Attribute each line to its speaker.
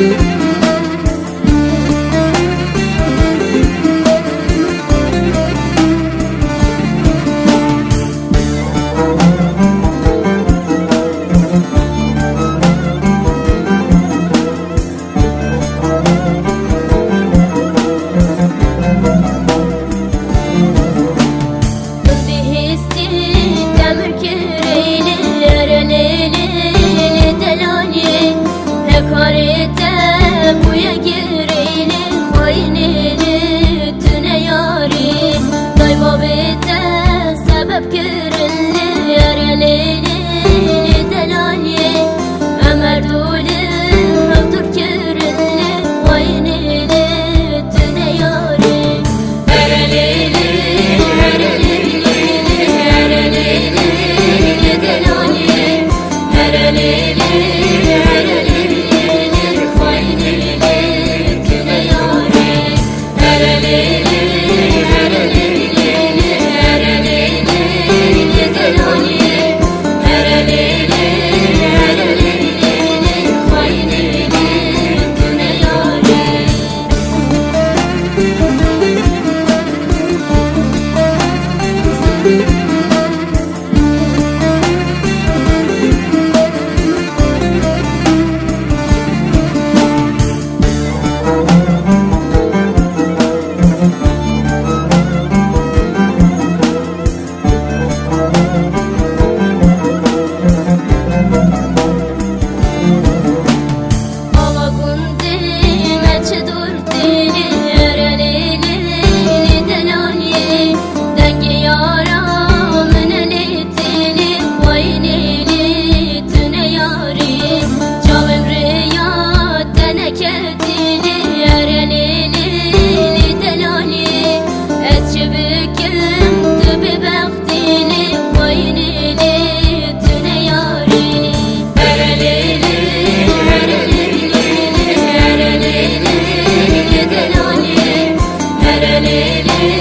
Speaker 1: thank you
Speaker 2: day.